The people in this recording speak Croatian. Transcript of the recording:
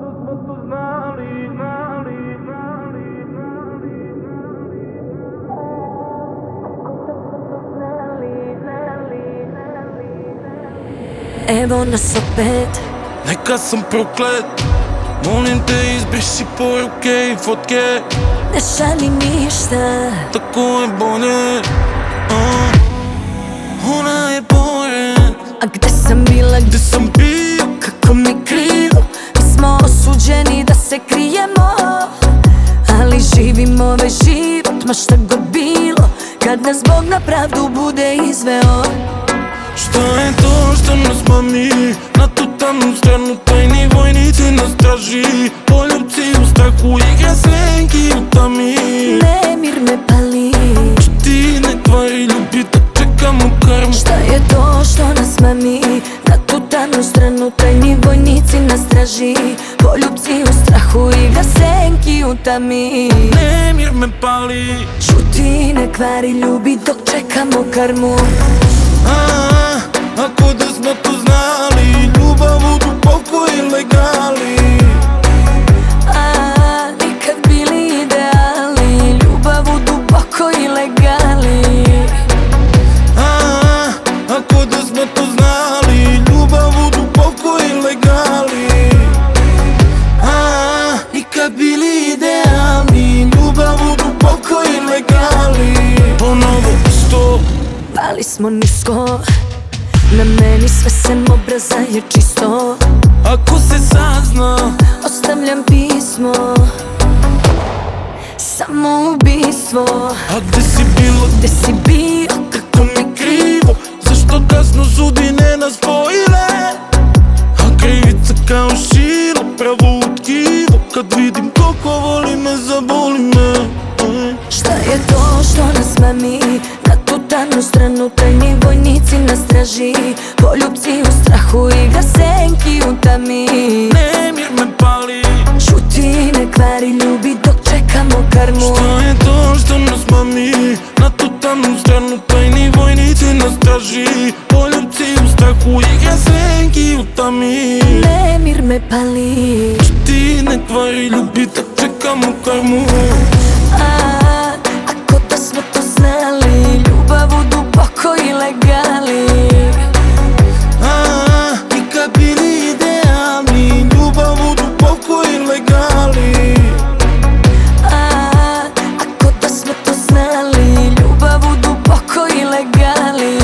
da smo to znali, znali, znali, znali, znali. Evo nas opet. Neka sam proklet Molim te izbriši poruke i fotke. Ne šalji ništa. Tako je bolje uh. Ona je pored A gde sam bila, Gde sam Ali živimo ovaj život, ma šta god bilo Kad nas Bog na pravdu bude izveo Šta je to što nas mami Na tu tamnu stranu tajni vojnici nas traži Poljubci u strahu igra slenki u tami Nemir me pali Čutine tvari ljubi da čekamo karmu Šta je to što nas mami Na tu tamnu stranu tajni vojnici nas traži Poljubci u strahu igra senki u tami Nemir me pali. Šuti ne kvari ljubi dok čekamo karmu. A, Ako da smo to znali? Ljubav u duboko ilegali Pali smo nisko. Na meni sve sem obraza je čisto. Ako se sazna Ostavljam pismo. Samo ubistvo. A gde si bilo, Gde si bio, kako mi krivo? Zašto kasno sudine nas spojile A krivica kao šilo Pravo u tkivo Kad vidim koliko voli me, zaboli me. Šta je to što nas mami tamnu stranu tajni vojnici nas traži Poljubci u strahu igra senki u tami. Nemir me pali. Šuti ne kvari ljubi dok čekamo karmu. Šta je to što nas mami? Na tu tamnu stranu tajni vojnici nas traži Poljubci u strahu igra senki u tami. Nemir me pali. Ti ne kvari ljubi da čekamo karmu 远离